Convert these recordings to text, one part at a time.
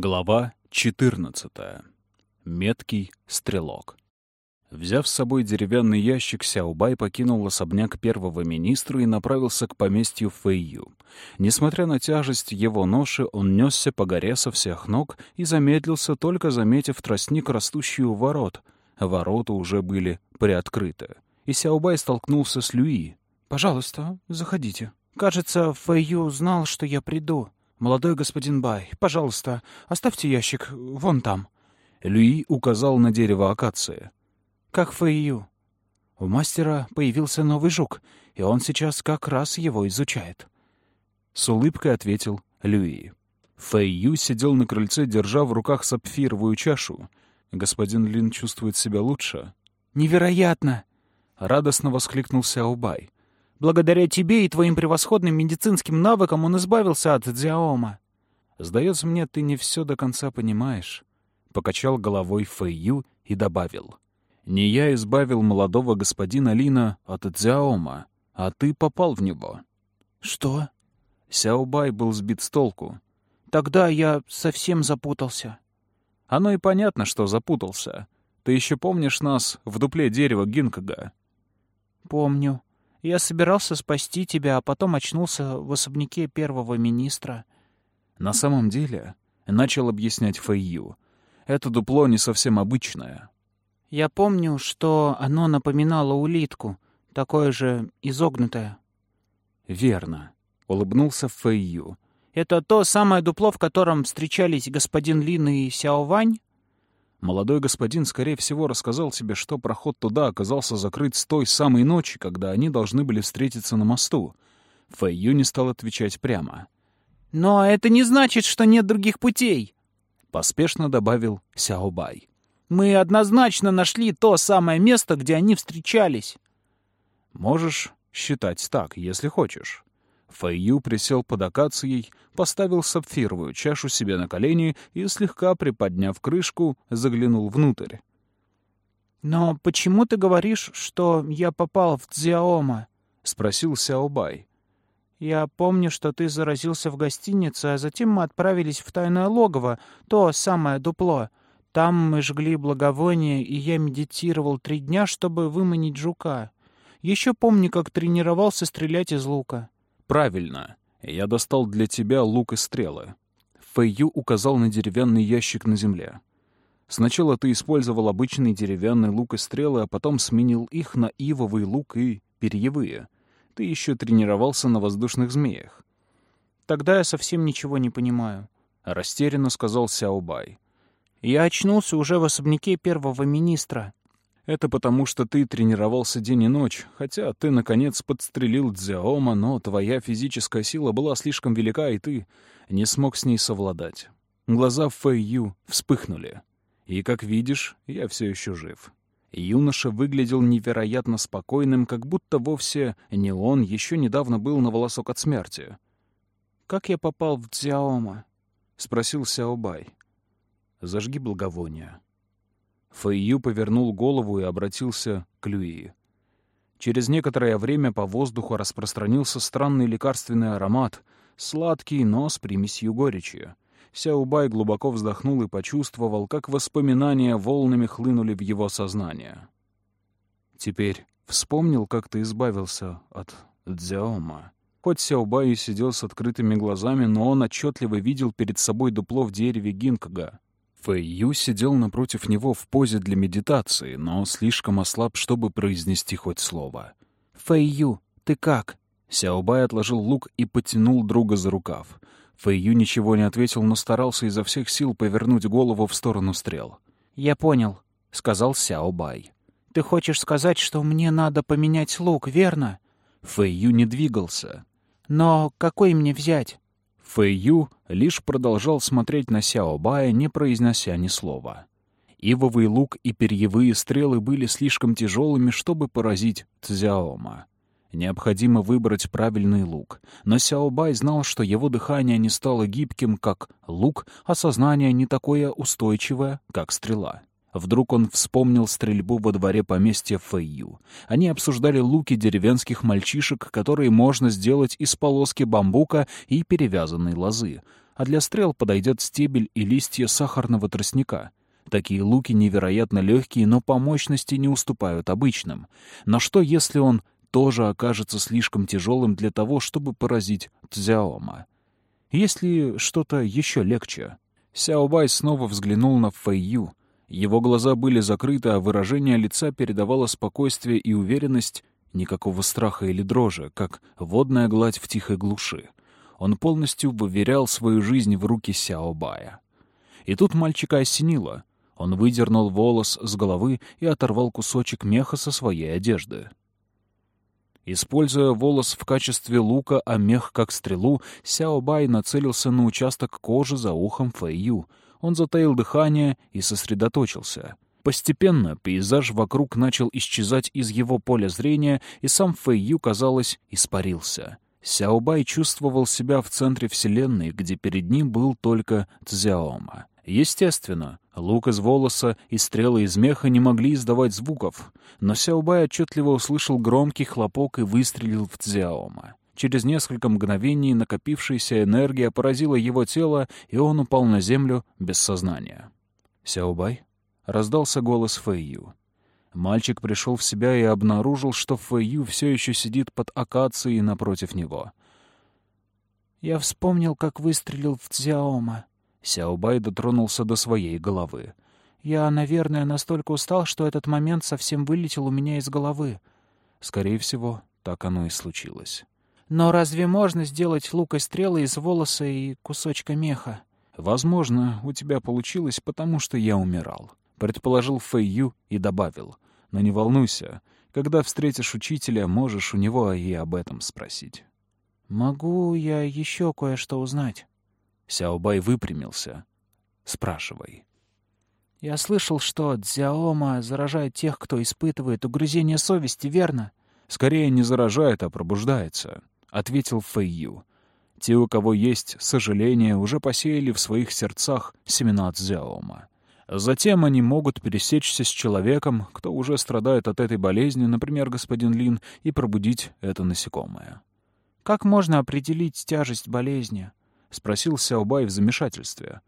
Глава 14. Меткий стрелок. Взяв с собой деревянный ящик, Сяобай покинул особняк первого министра и направился к поместью Фэйю. Несмотря на тяжесть его ноши, он несся по горе со всех ног и замедлился, только заметив тростник, растущий у ворот. Ворота уже были приоткрыты. И Сяобай столкнулся с Люи. «Пожалуйста, заходите. Кажется, Фэйю знал, что я приду. Молодой господин Бай, пожалуйста, оставьте ящик вон там». Люи указал на дерево акации. «Как Фэйю?» «У мастера появился новый жук, и он сейчас как раз его изучает». С улыбкой ответил Люи. Фэйю сидел на крыльце, держа в руках сапфировую чашу. «Господин Лин чувствует себя лучше?» «Невероятно!» — радостно воскликнул Сяобай. Благодаря тебе и твоим превосходным медицинским навыкам он избавился от Дзяома. Сдается мне, ты не все до конца понимаешь. Покачал головой Фэйю и добавил. Не я избавил молодого господина Лина от Дзяома, а ты попал в него. Что? Сяобай был сбит с толку. Тогда я совсем запутался. Оно и понятно, что запутался. Ты еще помнишь нас в дупле дерева Гинкага? Помню. Я собирался спасти тебя, а потом очнулся в особняке первого министра. На самом деле, начал объяснять Фэйю, это дупло не совсем обычное. Я помню, что оно напоминало улитку, такое же изогнутое. Верно, улыбнулся Фэйю. Это то самое дупло, в котором встречались господин Лин и Сяо Вань? Молодой господин, скорее всего, рассказал тебе, что проход туда оказался закрыт с той самой ночи, когда они должны были встретиться на мосту. Фэйю не стал отвечать прямо. «Но это не значит, что нет других путей», — поспешно добавил Сяобай. «Мы однозначно нашли то самое место, где они встречались». «Можешь считать так, если хочешь. Фэйю присел под акацией, поставил сапфировую чашу себе на колени и, слегка приподняв крышку, заглянул внутрь. «Но почему ты говоришь, что я попал в Дзяома?» — спросил Сяобай. «Я помню, что ты заразился в гостинице, а затем мы отправились в тайное логово, то самое дупло. Там мы жгли благовония, и я медитировал три дня, чтобы выманить жука. Еще помню, как тренировался стрелять из лука». «Правильно. Я достал для тебя лук и стрелы». Фэйю указал на деревянный ящик на земле. «Сначала ты использовал обычный деревянный лук и стрелы, а потом сменил их на ивовый лук и перьевые. Ты еще тренировался на воздушных змеях». «Тогда я совсем ничего не понимаю», — растерянно сказал Сяобай. «Я очнулся уже в особняке первого министра. Это потому, что ты тренировался день и ночь, хотя ты, наконец, подстрелил Дзяома, но твоя физическая сила была слишком велика, и ты не смог с ней совладать. Глаза Фэй Ю вспыхнули. И, как видишь, я все еще жив. Юноша выглядел невероятно спокойным, как будто вовсе не он еще недавно был на волосок от смерти. «Как я попал в Дзяома?» — спросил Сяобай. «Зажги благовония», Фэйю повернул голову и обратился к Люи. Через некоторое время по воздуху распространился странный лекарственный аромат, сладкий, но с примесью горечи. Сяубай глубоко вздохнул и почувствовал, как воспоминания волнами хлынули в его сознание. «Теперь вспомнил, как ты избавился от Дзяома». Хоть Сяубай и сидел с открытыми глазами, но он отчетливо видел перед собой дупло в дереве Гинкага. Фэй Ю сидел напротив него в позе для медитации, но слишком ослаб, чтобы произнести хоть слово. «Фэй Ю, ты как?» Сяобай отложил лук и потянул друга за рукав. Фэй Ю ничего не ответил, но старался изо всех сил повернуть голову в сторону стрел. «Я понял», — сказал Сяобай. «Ты хочешь сказать, что мне надо поменять лук, верно?» Фэй Ю не двигался. «Но какой мне взять?» Фэй Ю лишь продолжал смотреть на Сяо Бая, не произнося ни слова. Ивовый лук и перьевые стрелы были слишком тяжелыми, чтобы поразить Цзяома. Необходимо выбрать правильный лук. Но Сяо Бай знал, что его дыхание не стало гибким, как лук, а сознание не такое устойчивое, как стрела. Вдруг он вспомнил стрельбу во дворе поместья Фэйю. Они обсуждали луки деревенских мальчишек, которые можно сделать из полоски бамбука и перевязанной лозы. а для стрел подойдет стебель и листья сахарного тростника. Такие луки невероятно легкие, но по мощности не уступают обычным. Но что, если он тоже окажется слишком тяжелым для того, чтобы поразить Цзяома? Есть ли что-то еще легче? Сяобай снова взглянул на Фэйю. Его глаза были закрыты, а выражение лица передавало спокойствие и уверенность, никакого страха или дрожи, как водная гладь в тихой глуши. Он полностью выверял свою жизнь в руки Сяобая. И тут мальчика осенило. Он выдернул волос с головы и оторвал кусочек меха со своей одежды. Используя волос в качестве лука, а мех как стрелу, Сяо Бай нацелился на участок кожи за ухом Фэйю. Он затаил дыхание и сосредоточился. Постепенно пейзаж вокруг начал исчезать из его поля зрения, и сам Фэйю, казалось, испарился. Сяо Бай чувствовал себя в центре Вселенной, где перед ним был только Цзяома. Естественно, лук из волоса и стрелы из меха не могли издавать звуков, но Сяобай отчетливо услышал громкий хлопок и выстрелил в Цзяома. Через несколько мгновений накопившаяся энергия поразила его тело, и он упал на землю без сознания. «Сяобай?» — раздался голос Фэйю. Мальчик пришел в себя и обнаружил, что Фэйю все еще сидит под акацией напротив него. «Я вспомнил, как выстрелил в Цзяома», Сяобай дотронулся до своей головы. «Я, наверное, настолько устал, что этот момент совсем вылетел у меня из головы». Скорее всего, так оно и случилось. «Но разве можно сделать лук и стрелы из волоса и кусочка меха?» «Возможно, у тебя получилось, потому что я умирал», — предположил Фэйю и добавил. «Но не волнуйся, когда встретишь учителя, можешь у него и об этом спросить». «Могу я еще кое-что узнать?» Сяобай выпрямился. «Спрашивай». «Я слышал, что дзяома заражает тех, кто испытывает угрызение совести, верно?» «Скорее не заражает, а пробуждается», — ответил Фэйю. «Те, у кого есть сожаление, уже посеяли в своих сердцах семена дзяома. Затем они могут пересечься с человеком, кто уже страдает от этой болезни, например, господин Лин, и пробудить это насекомое». «Как можно определить тяжесть болезни?» — спросил Сяобай в замешательстве.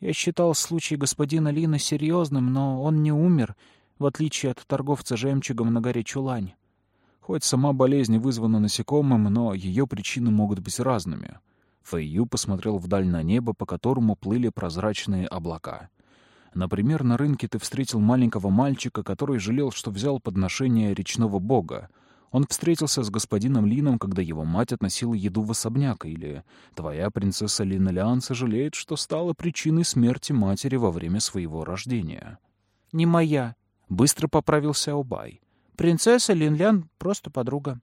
«Я считал случай господина Лина серьезным, но он не умер, в отличие от торговца жемчугом на горе Чулань. Хоть сама болезнь вызвана насекомым, но ее причины могут быть разными». Фэйю посмотрел вдаль на небо, по которому плыли прозрачные облака. Например, на рынке ты встретил маленького мальчика, который жалел, что взял подношение речного бога, он встретился с господином Лином, когда его мать относила еду в особняк, или твоя принцесса Лина Лиан сожалеет, что стала причиной смерти матери во время своего рождения. «Не моя», — быстро поправился Обай. «Принцесса Лин Лян просто подруга».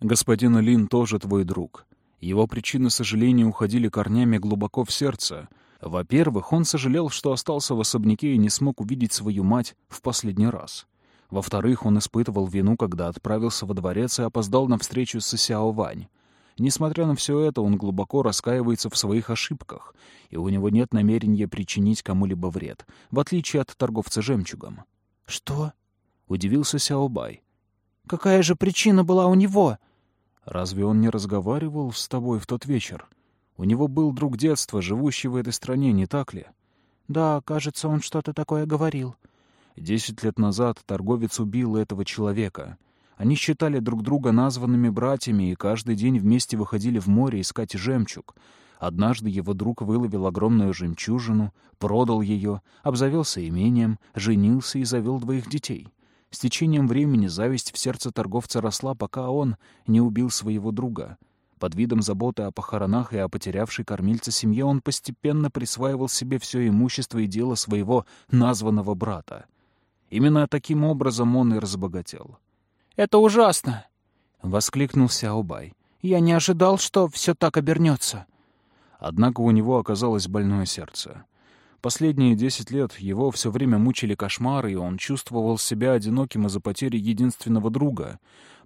«Господин Лин тоже твой друг. Его причины сожаления уходили корнями глубоко в сердце. Во-первых, он сожалел, что остался в особняке и не смог увидеть свою мать в последний раз». Во-вторых, он испытывал вину, когда отправился во дворец и опоздал на встречу с Сяо Вань. Несмотря на все это, он глубоко раскаивается в своих ошибках, и у него нет намерения причинить кому-либо вред, в отличие от торговца жемчугом. «Что?» — удивился Сяо Бай. «Какая же причина была у него?» «Разве он не разговаривал с тобой в тот вечер? У него был друг детства, живущий в этой стране, не так ли?» «Да, кажется, он что-то такое говорил». Десять лет назад торговец убил этого человека. Они считали друг друга названными братьями и каждый день вместе выходили в море искать жемчуг. Однажды его друг выловил огромную жемчужину, продал ее, обзавелся имением, женился и завел двоих детей. С течением времени зависть в сердце торговца росла, пока он не убил своего друга. Под видом заботы о похоронах и о потерявшей кормильца семье он постепенно присваивал себе все имущество и дело своего названного брата. Именно таким образом он и разбогател. «Это ужасно!» — воскликнул Сяобай. «Я не ожидал, что все так обернется». Однако у него оказалось больное сердце. Последние десять лет его все время мучили кошмары, и он чувствовал себя одиноким из-за потери единственного друга.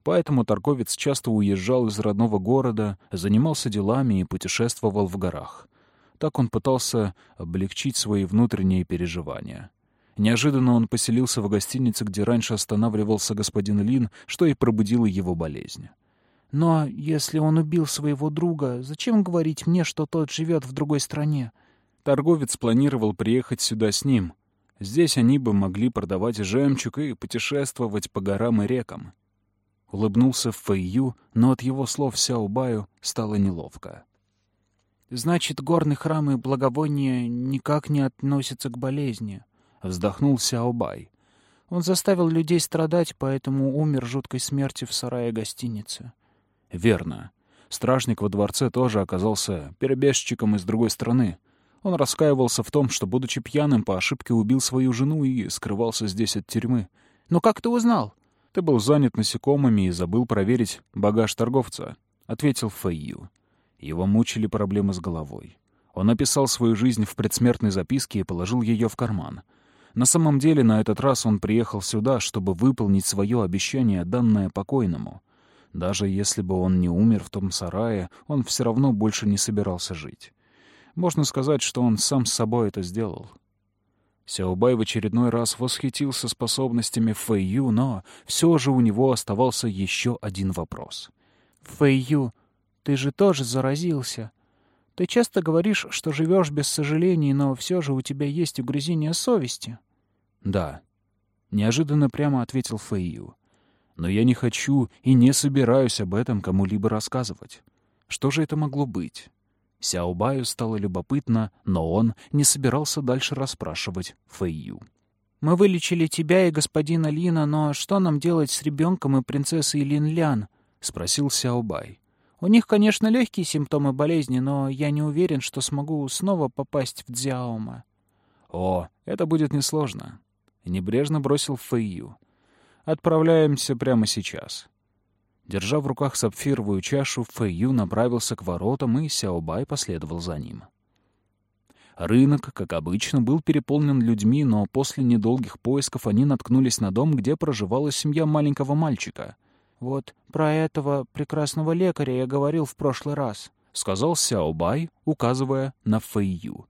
Поэтому торговец часто уезжал из родного города, занимался делами и путешествовал в горах. Так он пытался облегчить свои внутренние переживания. Неожиданно он поселился в гостинице, где раньше останавливался господин Лин, что и пробудило его болезнь. Но если он убил своего друга, зачем говорить мне, что тот живет в другой стране? Торговец планировал приехать сюда с ним. Здесь они бы могли продавать жемчуг и путешествовать по горам и рекам. Улыбнулся Фэйю, но от его слов Сяобаю стало неловко. «Значит, горный храм и благовония никак не относятся к болезни», — вздохнул Сяобай. «Он заставил людей страдать, поэтому умер жуткой смертью в сарае гостиницы». «Верно. Стражник во дворце тоже оказался перебежчиком из другой страны. Он раскаивался в том, что, будучи пьяным, по ошибке убил свою жену и скрывался здесь от тюрьмы. «Но как ты узнал?» «Ты был занят насекомыми и забыл проверить багаж торговца», — ответил Фэйю. Его мучили проблемы с головой. Он описал свою жизнь в предсмертной записке и положил ее в карман. На самом деле, на этот раз он приехал сюда, чтобы выполнить свое обещание, данное покойному. Даже если бы он не умер в том сарае, он все равно больше не собирался жить. Можно сказать, что он сам с собой это сделал. Сяобай в очередной раз восхитился способностями Фэйю, но все же у него оставался еще один вопрос. «Фэйю, ты же тоже заразился. Ты часто говоришь, что живешь без сожалений, но все же у тебя есть угрызение совести». «Да», — неожиданно прямо ответил Фэйю. «Но я не хочу и не собираюсь об этом кому-либо рассказывать. Что же это могло быть?» Сяобаю стало любопытно, но он не собирался дальше расспрашивать Фэйю. «Мы вылечили тебя и господина Лина, но что нам делать с ребенком и принцессой Лин Лян?» — спросил Сяобай. «У них, конечно, легкие симптомы болезни, но я не уверен, что смогу снова попасть в Дзяома». «О, это будет несложно», — небрежно бросил Фэйю. «Отправляемся прямо сейчас. Держа в руках сапфировую чашу, Фэйю направился к воротам, и Сяобай последовал за ним. Рынок, как обычно, был переполнен людьми, но после недолгих поисков они наткнулись на дом, где проживала семья маленького мальчика. «Вот про этого прекрасного лекаря я говорил в прошлый раз», — сказал Сяобай, указывая на Фэйю.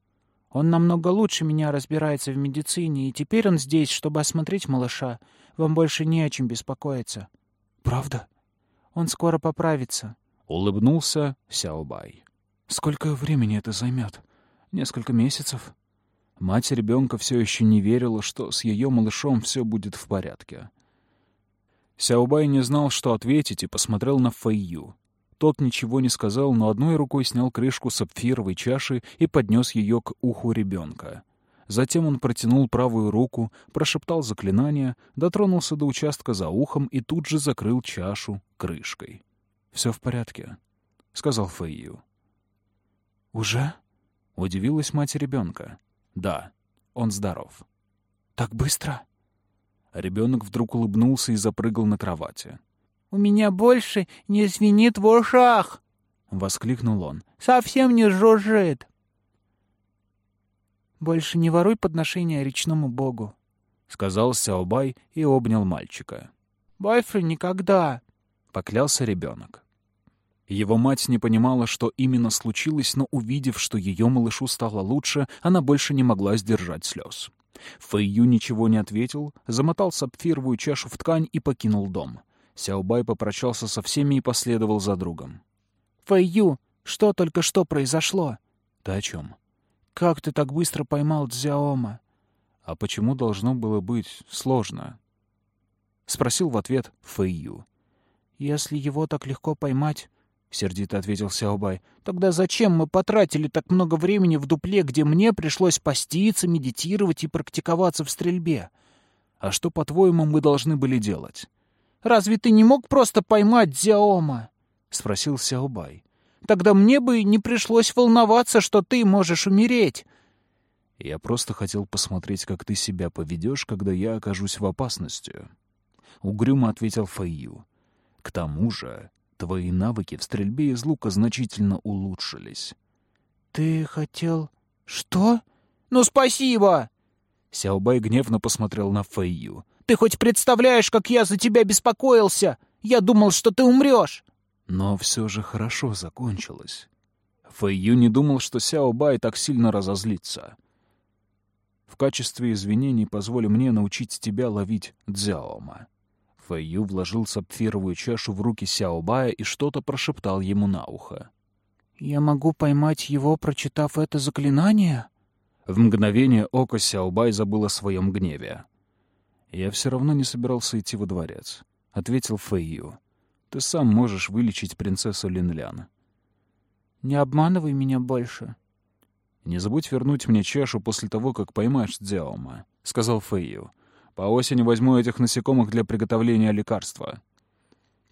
«Он намного лучше меня разбирается в медицине, и теперь он здесь, чтобы осмотреть малыша. Вам больше не о чем беспокоиться». «Правда?» Он скоро поправится. Улыбнулся Сяобай. Сколько времени это займет? Несколько месяцев? Мать ребенка все еще не верила, что с ее малышом все будет в порядке. Сяобай не знал, что ответить, и посмотрел на Фэйю. Тот ничего не сказал, но одной рукой снял крышку сапфировой чаши и поднес ее к уху ребенка. Затем он протянул правую руку, прошептал заклинание, дотронулся до участка за ухом и тут же закрыл чашу крышкой. «Все в порядке», — сказал Фэйю. «Уже?» — удивилась мать ребенка. «Да, он здоров». «Так быстро?» Ребенок вдруг улыбнулся и запрыгал на кровати. «У меня больше не звенит в ушах!» — воскликнул он. «Совсем не жужжит!» «Больше не воруй подношения речному богу», — сказал Сяобай и обнял мальчика. «Больше никогда», — поклялся ребенок. Его мать не понимала, что именно случилось, но, увидев, что ее малышу стало лучше, она больше не могла сдержать слез. Фэйю ничего не ответил, замотал сапфировую чашу в ткань и покинул дом. Сяобай попрощался со всеми и последовал за другом. «Фэйю, что только что произошло?» «Ты о чем?» «Как ты так быстро поймал Дзяома?» «А почему должно было быть сложно?» — спросил в ответ Фэйю. «Если его так легко поймать, — сердито ответил Сяобай, — тогда зачем мы потратили так много времени в дупле, где мне пришлось поститься, медитировать и практиковаться в стрельбе? А что, по-твоему, мы должны были делать?» «Разве ты не мог просто поймать Дзяома?» — спросил Сяобай. Тогда мне бы не пришлось волноваться, что ты можешь умереть. Я просто хотел посмотреть, как ты себя поведешь, когда я окажусь в опасности. Угрюмо ответил Фэйю. К тому же, твои навыки в стрельбе из лука значительно улучшились. Ты хотел... Что? Ну, спасибо! Сяобай гневно посмотрел на Фэйю. Ты хоть представляешь, как я за тебя беспокоился? Я думал, что ты умрешь. Но все же хорошо закончилось. Фэйю не думал, что Сяо Бай так сильно разозлится. В качестве извинений позволь мне научить тебя ловить дзяома. Фэйю вложил сапфировую чашу в руки Сяобая и что-то прошептал ему на ухо. «Я могу поймать его, прочитав это заклинание?» В мгновение око Сяобай забыл о своем гневе. «Я все равно не собирался идти во дворец», — ответил Фэйю. «Ты сам можешь вылечить принцессу Линлян». «Не обманывай меня больше». «Не забудь вернуть мне чашу после того, как поймаешь Дзяома», — сказал Фэйю. «По осени возьму этих насекомых для приготовления лекарства».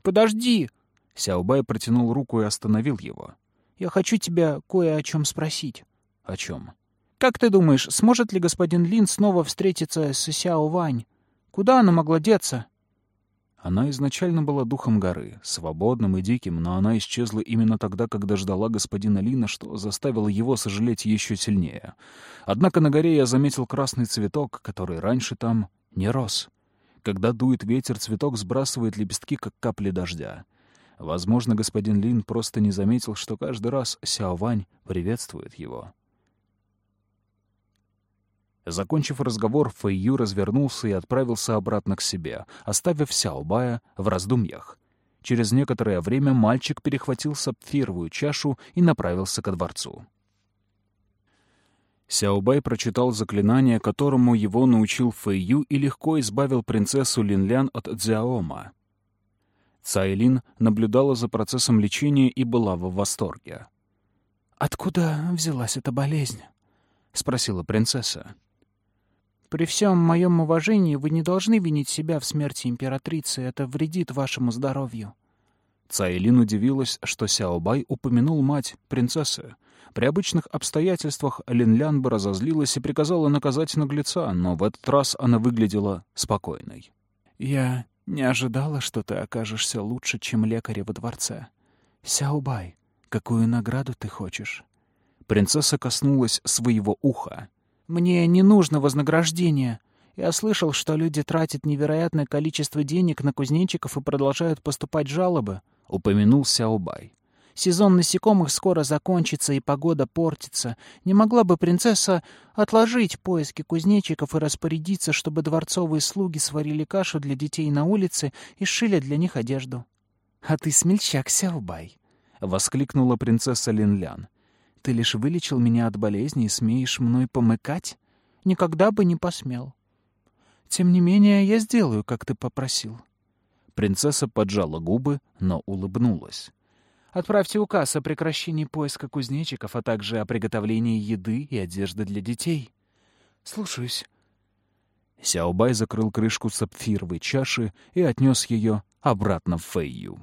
«Подожди!» Сяобай протянул руку и остановил его. «Я хочу тебя кое о чем спросить». «О чем?» «Как ты думаешь, сможет ли господин Лин снова встретиться с Сяо Вань? Куда она могла деться?» Она изначально была духом горы, свободным и диким, но она исчезла именно тогда, когда ждала господина Лина, что заставило его сожалеть еще сильнее. Однако на горе я заметил красный цветок, который раньше там не рос. Когда дует ветер, цветок сбрасывает лепестки, как капли дождя. Возможно, господин Лин просто не заметил, что каждый раз Сяо Вань приветствует его. Закончив разговор, Фэйю развернулся и отправился обратно к себе, оставив Сяобая в раздумьях. Через некоторое время мальчик перехватил сапфировую чашу и направился ко дворцу. Сяобай прочитал заклинание, которому его научил Фэйю и легко избавил принцессу Линлян от Дзяома. Цайлин наблюдала за процессом лечения и была в восторге. «Откуда взялась эта болезнь?» — спросила принцесса. При всем моем уважении вы не должны винить себя в смерти императрицы. Это вредит вашему здоровью». Цайлин удивилась, что Сяобай упомянул мать принцессы. При обычных обстоятельствах Линлян бы разозлилась и приказала наказать наглеца, но в этот раз она выглядела спокойной. «Я не ожидала, что ты окажешься лучше, чем лекарь во дворце. Сяобай, какую награду ты хочешь?» Принцесса коснулась своего уха. Мне не нужно вознаграждение. Я слышал, что люди тратят невероятное количество денег на кузнечиков и продолжают поступать жалобы», — упомянул Сяобай. «Сезон насекомых скоро закончится, и погода портится. Не могла бы принцесса отложить поиски кузнечиков и распорядиться, чтобы дворцовые слуги сварили кашу для детей на улице и сшили для них одежду?» «А ты смельчак, Сяобай!» — воскликнула принцесса Линлян. Ты лишь вылечил меня от болезни и смеешь мной помыкать? Никогда бы не посмел. Тем не менее, я сделаю, как ты попросил». Принцесса поджала губы, но улыбнулась. «Отправьте указ о прекращении поиска кузнечиков, а также о приготовлении еды и одежды для детей». «Слушаюсь». Сяобай закрыл крышку сапфировой чаши и отнес ее обратно в Фэйю.